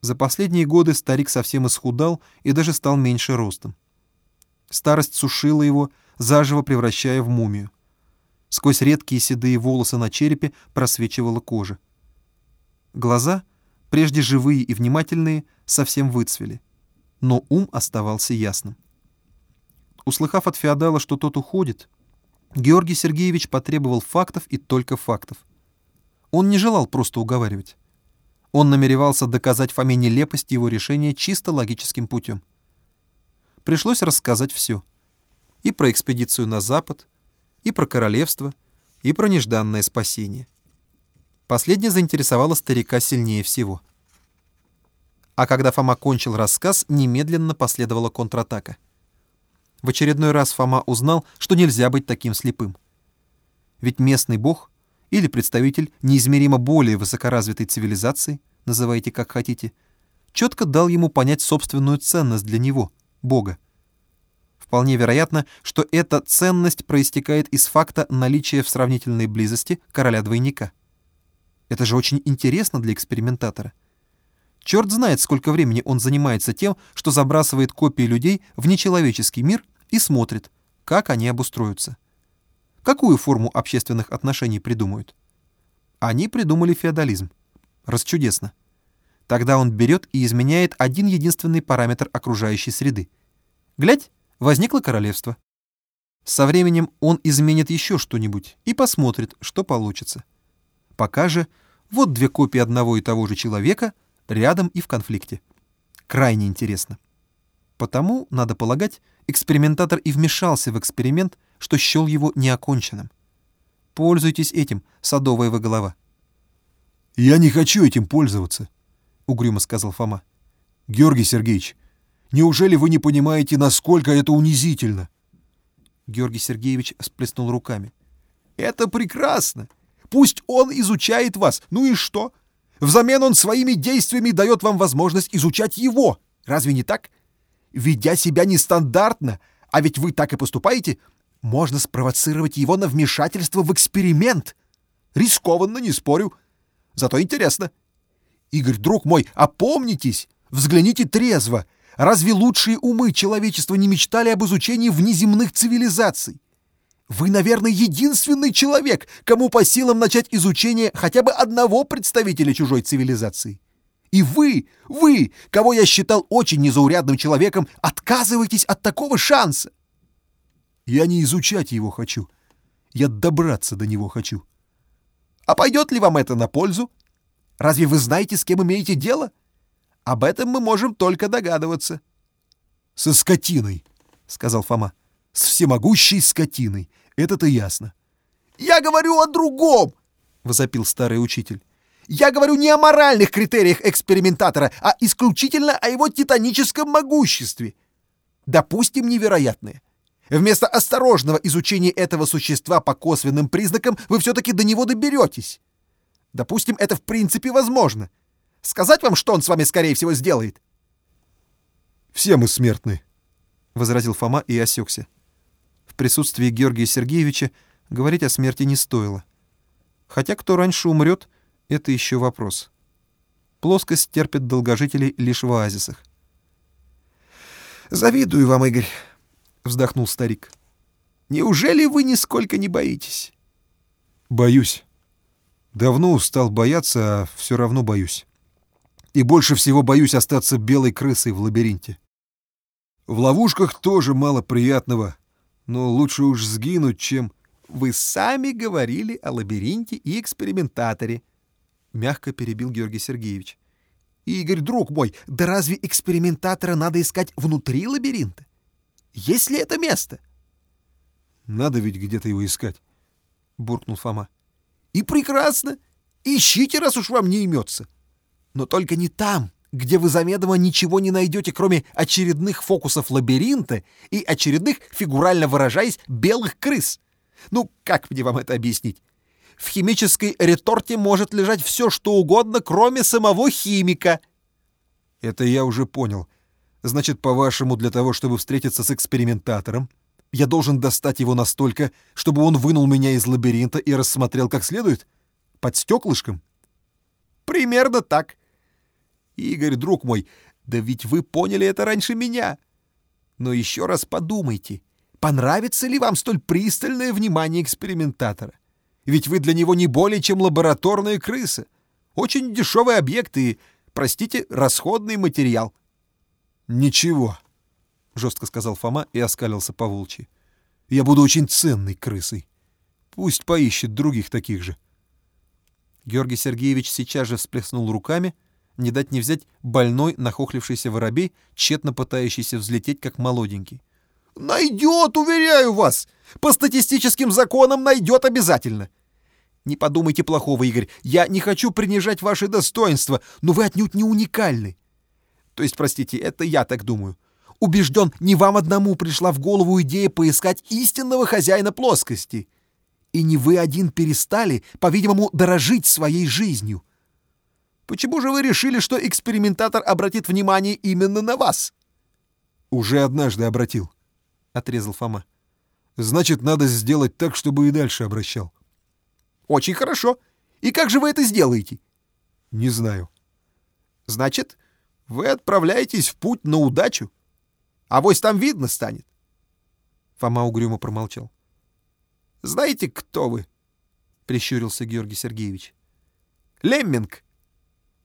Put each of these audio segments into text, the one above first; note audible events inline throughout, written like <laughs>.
За последние годы старик совсем исхудал и даже стал меньше ростом. Старость сушила его, заживо превращая в мумию. Сквозь редкие седые волосы на черепе просвечивала кожа. Глаза, прежде живые и внимательные, совсем выцвели. Но ум оставался ясным. Услыхав от феодала, что тот уходит, Георгий Сергеевич потребовал фактов и только фактов. Он не желал просто уговаривать. Он намеревался доказать Фоме нелепость его решения чисто логическим путем. Пришлось рассказать все. И про экспедицию на запад, и про королевство, и про нежданное спасение. Последнее заинтересовало старика сильнее всего. А когда Фома кончил рассказ, немедленно последовала контратака. В очередной раз Фома узнал, что нельзя быть таким слепым. Ведь местный бог или представитель неизмеримо более высокоразвитой цивилизации, называйте как хотите, четко дал ему понять собственную ценность для него, бога. Вполне вероятно, что эта ценность проистекает из факта наличия в сравнительной близости короля-двойника. Это же очень интересно для экспериментатора. Черт знает, сколько времени он занимается тем, что забрасывает копии людей в нечеловеческий мир и смотрит, как они обустроятся. Какую форму общественных отношений придумают? Они придумали феодализм. Расчудесно. Тогда он берет и изменяет один единственный параметр окружающей среды. Глядь, возникло королевство. Со временем он изменит еще что-нибудь и посмотрит, что получится. Пока же вот две копии одного и того же человека рядом и в конфликте. Крайне интересно. Потому, надо полагать, экспериментатор и вмешался в эксперимент, что счел его неоконченным. Пользуйтесь этим, садовая вы голова. «Я не хочу этим пользоваться», — угрюмо сказал Фома. «Георгий Сергеевич, Неужели вы не понимаете, насколько это унизительно?» Георгий Сергеевич сплеснул руками. «Это прекрасно! Пусть он изучает вас. Ну и что? Взамен он своими действиями дает вам возможность изучать его. Разве не так? Ведя себя нестандартно, а ведь вы так и поступаете, можно спровоцировать его на вмешательство в эксперимент. Рискованно, не спорю. Зато интересно. Игорь, друг мой, опомнитесь, взгляните трезво — Разве лучшие умы человечества не мечтали об изучении внеземных цивилизаций? Вы, наверное, единственный человек, кому по силам начать изучение хотя бы одного представителя чужой цивилизации. И вы, вы, кого я считал очень незаурядным человеком, отказываетесь от такого шанса. Я не изучать его хочу. Я добраться до него хочу. А пойдет ли вам это на пользу? Разве вы знаете, с кем имеете дело? — об этом мы можем только догадываться. — Со скотиной, — сказал Фома. — С всемогущей скотиной. Это-то ясно. — Я говорю о другом, — возопил старый учитель. Я говорю не о моральных критериях экспериментатора, а исключительно о его титаническом могуществе. Допустим, невероятное. Вместо осторожного изучения этого существа по косвенным признакам вы все-таки до него доберетесь. Допустим, это в принципе возможно. Сказать вам, что он с вами, скорее всего, сделает?» «Все мы смертны», — возразил Фома и осекся. В присутствии Георгия Сергеевича говорить о смерти не стоило. Хотя кто раньше умрет, это еще вопрос. Плоскость терпит долгожителей лишь в оазисах. «Завидую вам, Игорь», — вздохнул старик. «Неужели вы нисколько не боитесь?» «Боюсь. Давно устал бояться, а все равно боюсь и больше всего боюсь остаться белой крысой в лабиринте. В ловушках тоже мало приятного, но лучше уж сгинуть, чем... «Вы сами говорили о лабиринте и экспериментаторе», — мягко перебил Георгий Сергеевич. «Игорь, друг мой, да разве экспериментатора надо искать внутри лабиринта? Есть ли это место?» «Надо ведь где-то его искать», — буркнул Фома. «И прекрасно. Ищите, раз уж вам не имется. Но только не там, где вы замедомо ничего не найдете, кроме очередных фокусов лабиринта и очередных, фигурально выражаясь, белых крыс. Ну, как мне вам это объяснить? В химической реторте может лежать все, что угодно, кроме самого химика. Это я уже понял. Значит, по-вашему, для того, чтобы встретиться с экспериментатором, я должен достать его настолько, чтобы он вынул меня из лабиринта и рассмотрел как следует? Под стеклышком? Примерно так. Игорь, друг мой, да ведь вы поняли это раньше меня. Но еще раз подумайте, понравится ли вам столь пристальное внимание экспериментатора? Ведь вы для него не более чем лабораторная крыса. Очень дешевый объект и, простите, расходный материал. «Ничего», — жестко сказал Фома и оскалился по волчьи. «Я буду очень ценной крысой. Пусть поищет других таких же». Георгий Сергеевич сейчас же всплеснул руками, не дать не взять больной, нахохлившийся воробей, тщетно пытающийся взлететь, как молоденький. «Найдет, уверяю вас! По статистическим законам найдет обязательно!» «Не подумайте плохого, Игорь, я не хочу принижать ваше достоинство, но вы отнюдь не уникальны. То есть, простите, это я так думаю. Убежден, не вам одному пришла в голову идея поискать истинного хозяина плоскости. И не вы один перестали, по-видимому, дорожить своей жизнью. Почему же вы решили, что экспериментатор обратит внимание именно на вас? Уже однажды обратил, отрезал Фома. Значит, надо сделать так, чтобы и дальше обращал. Очень хорошо. И как же вы это сделаете? Не знаю. Значит, вы отправляетесь в путь на удачу. А вось там видно станет. Фома угрюмо промолчал. «Знаете, кто вы?» — прищурился Георгий Сергеевич. «Лемминг!»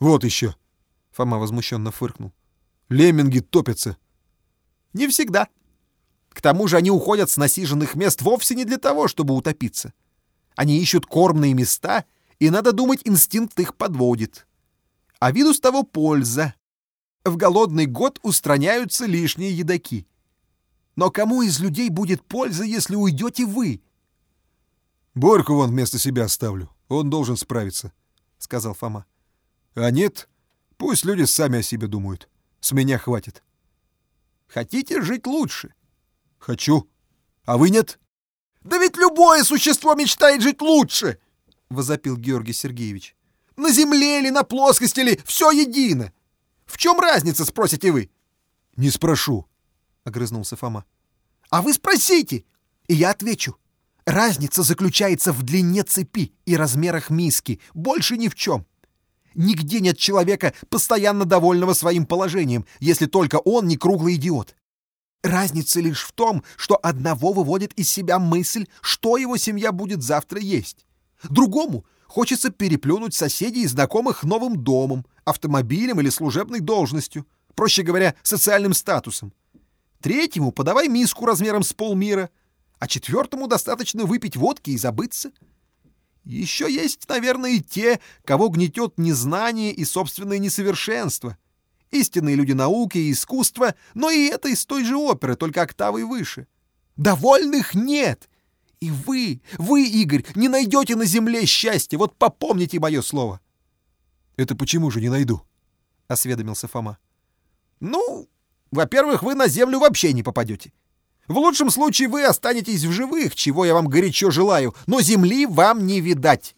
«Вот еще!» — Фома возмущенно фыркнул. «Лемминги топятся!» «Не всегда. К тому же они уходят с насиженных мест вовсе не для того, чтобы утопиться. Они ищут кормные места, и, надо думать, инстинкт их подводит. А виду с того польза в голодный год устраняются лишние едоки. Но кому из людей будет польза, если уйдете вы? — Борьку вон вместо себя оставлю. Он должен справиться, — сказал Фома. — А нет, пусть люди сами о себе думают. С меня хватит. — Хотите жить лучше? — Хочу. А вы нет? — Да ведь любое существо мечтает жить лучше! — возопил Георгий Сергеевич. — На земле или на плоскости или все едино. В чем разница, спросите вы? — Не спрошу, — огрызнулся Фома. — А вы спросите, и я отвечу. Разница заключается в длине цепи и размерах миски, больше ни в чем. Нигде нет человека, постоянно довольного своим положением, если только он не круглый идиот. Разница лишь в том, что одного выводит из себя мысль, что его семья будет завтра есть. Другому хочется переплюнуть соседей и знакомых новым домом, автомобилем или служебной должностью, проще говоря, социальным статусом. Третьему подавай миску размером с полмира, а четвертому достаточно выпить водки и забыться. Еще есть, наверное, и те, кого гнетет незнание и собственное несовершенство. Истинные люди науки и искусства, но и это из той же оперы, только октавой выше. Довольных нет. И вы, вы, Игорь, не найдете на земле счастья, вот попомните мое слово. Это почему же не найду? — осведомился Фома. «Ну, во-первых, вы на землю вообще не попадете. В лучшем случае вы останетесь в живых, чего я вам горячо желаю, но земли вам не видать.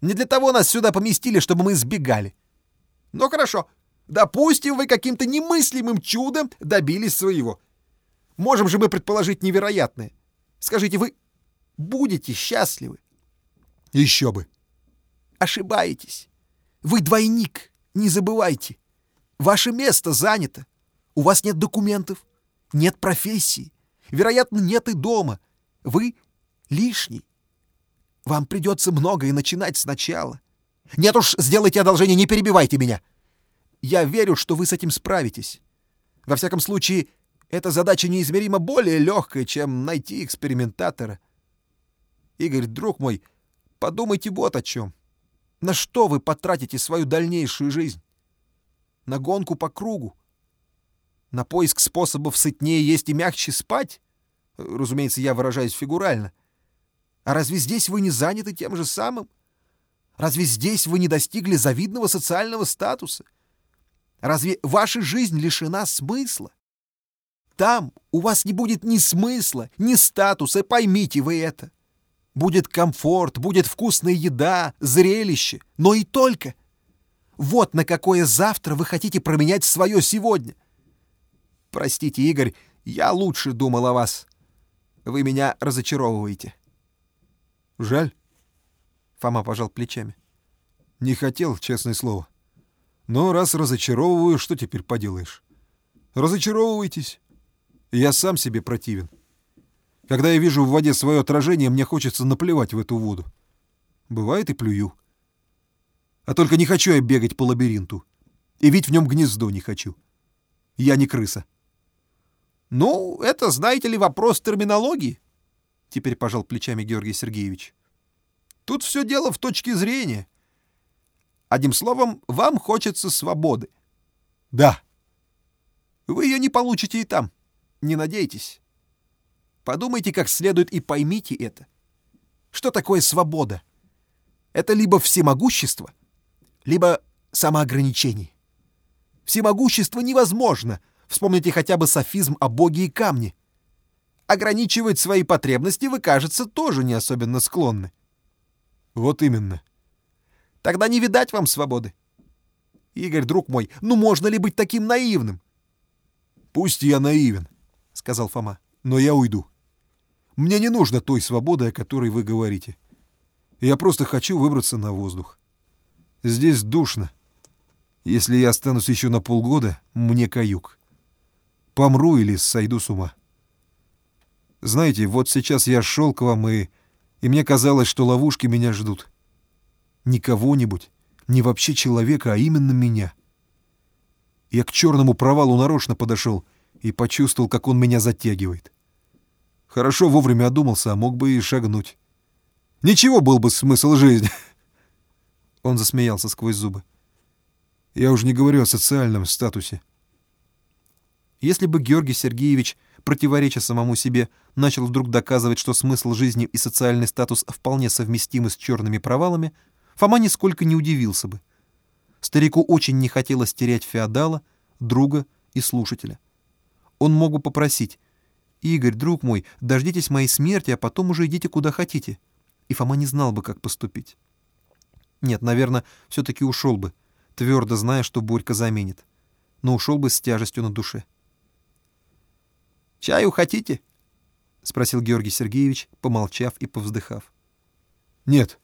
Не для того нас сюда поместили, чтобы мы сбегали. Ну хорошо, допустим, вы каким-то немыслимым чудом добились своего. Можем же мы предположить невероятное. Скажите, вы будете счастливы? Еще бы. Ошибаетесь. Вы двойник, не забывайте. Ваше место занято. У вас нет документов, нет профессии. Вероятно, нет и дома. Вы лишний. Вам придется многое начинать сначала. Нет уж, сделайте одолжение, не перебивайте меня. Я верю, что вы с этим справитесь. Во всяком случае, эта задача неизмеримо более легкая, чем найти экспериментатора. Игорь, друг мой, подумайте вот о чем. На что вы потратите свою дальнейшую жизнь? На гонку по кругу? На поиск способов сытнее есть и мягче спать? Разумеется, я выражаюсь фигурально. А разве здесь вы не заняты тем же самым? Разве здесь вы не достигли завидного социального статуса? Разве ваша жизнь лишена смысла? Там у вас не будет ни смысла, ни статуса, поймите вы это. Будет комфорт, будет вкусная еда, зрелище, но и только. Вот на какое завтра вы хотите променять свое сегодня. Простите, Игорь, я лучше думал о вас. Вы меня разочаровываете. Жаль. Фома пожал плечами. Не хотел, честное слово. Но раз разочаровываю, что теперь поделаешь? Разочаровывайтесь. Я сам себе противен. Когда я вижу в воде свое отражение, мне хочется наплевать в эту воду. Бывает и плюю. А только не хочу я бегать по лабиринту. И ведь в нем гнездо не хочу. Я не крыса. Ну, это, знаете ли, вопрос терминологии. Теперь пожал плечами Георгий Сергеевич. Тут все дело в точке зрения. Одним словом, вам хочется свободы. Да. Вы ее не получите и там. Не надейтесь. Подумайте как следует и поймите это. Что такое свобода? Это либо всемогущество, либо самоограничение. Всемогущество невозможно. Вспомните хотя бы софизм о боге и камне. Ограничивать свои потребности вы, кажется, тоже не особенно склонны. Вот именно. Тогда не видать вам свободы. Игорь, друг мой, ну можно ли быть таким наивным? Пусть я наивен, сказал Фома, но я уйду. Мне не нужно той свободы, о которой вы говорите. Я просто хочу выбраться на воздух. Здесь душно. Если я останусь еще на полгода, мне каюк. Помру или сойду с ума. Знаете, вот сейчас я шел к вам, и, и мне казалось, что ловушки меня ждут. Не кого-нибудь, не вообще человека, а именно меня. Я к черному провалу нарочно подошел и почувствовал, как он меня затягивает. Хорошо вовремя одумался, а мог бы и шагнуть. Ничего был бы смысл жизни. <laughs> Он засмеялся сквозь зубы. Я уже не говорю о социальном статусе. Если бы Георгий Сергеевич, противореча самому себе, начал вдруг доказывать, что смысл жизни и социальный статус вполне совместимы с черными провалами, Фома нисколько не удивился бы. Старику очень не хотелось терять феодала, друга и слушателя. Он мог бы попросить «Игорь, друг мой, дождитесь моей смерти, а потом уже идите куда хотите». И Фома не знал бы, как поступить. Нет, наверное, все-таки ушел бы, твердо зная, что Борька заменит. Но ушел бы с тяжестью на душе. «Чаю хотите?» — спросил Георгий Сергеевич, помолчав и повздыхав. «Нет.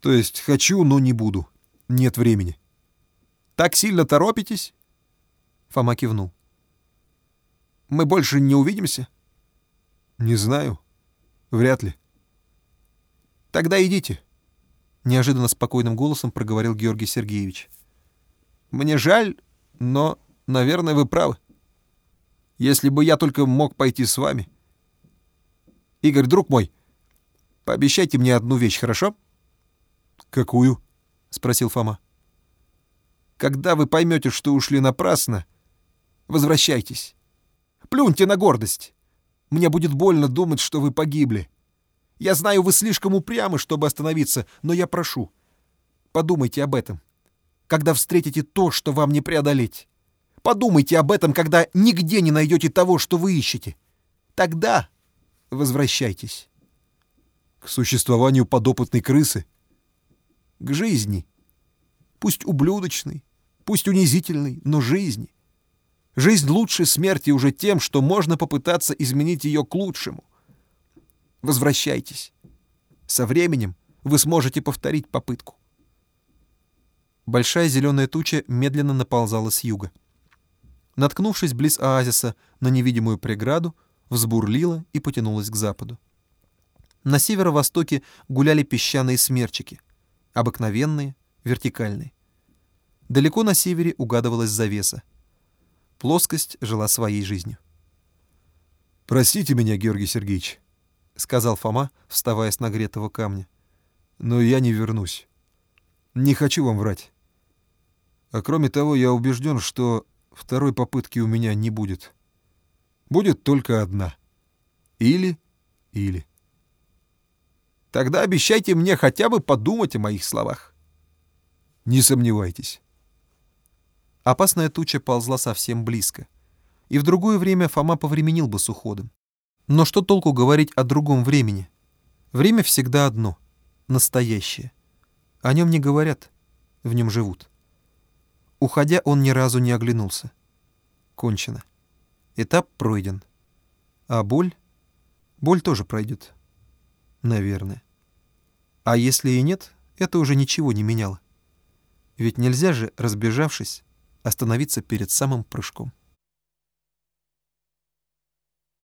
То есть хочу, но не буду. Нет времени». «Так сильно торопитесь?» Фома кивнул. «Мы больше не увидимся?» «Не знаю. Вряд ли». «Тогда идите». — неожиданно спокойным голосом проговорил Георгий Сергеевич. «Мне жаль, но, наверное, вы правы. Если бы я только мог пойти с вами. Игорь, друг мой, пообещайте мне одну вещь, хорошо?» «Какую?» — спросил Фома. «Когда вы поймете, что ушли напрасно, возвращайтесь. Плюньте на гордость. Мне будет больно думать, что вы погибли. Я знаю, вы слишком упрямы, чтобы остановиться, но я прошу, подумайте об этом, когда встретите то, что вам не преодолеть. Подумайте об этом, когда нигде не найдете того, что вы ищете. Тогда возвращайтесь. К существованию подопытной крысы? К жизни. Пусть ублюдочной, пусть унизительной, но жизни. Жизнь лучше смерти уже тем, что можно попытаться изменить ее к лучшему. Возвращайтесь. Со временем вы сможете повторить попытку. Большая зеленая туча медленно наползала с юга. Наткнувшись близ оазиса на невидимую преграду, взбурлила и потянулась к западу. На северо-востоке гуляли песчаные смерчики. Обыкновенные, вертикальные. Далеко на севере угадывалась завеса. Плоскость жила своей жизнью. «Простите меня, Георгий Сергеевич», — сказал Фома, вставая с нагретого камня. «Но я не вернусь. Не хочу вам врать. А кроме того, я убежден, что второй попытки у меня не будет. Будет только одна. Или, или. Тогда обещайте мне хотя бы подумать о моих словах. Не сомневайтесь. Опасная туча ползла совсем близко. И в другое время Фома повременил бы с уходом. Но что толку говорить о другом времени? Время всегда одно — настоящее. О нем не говорят, в нем живут. Уходя, он ни разу не оглянулся. Кончено. Этап пройден. А боль? Боль тоже пройдет. Наверное. А если и нет, это уже ничего не меняло. Ведь нельзя же, разбежавшись, остановиться перед самым прыжком.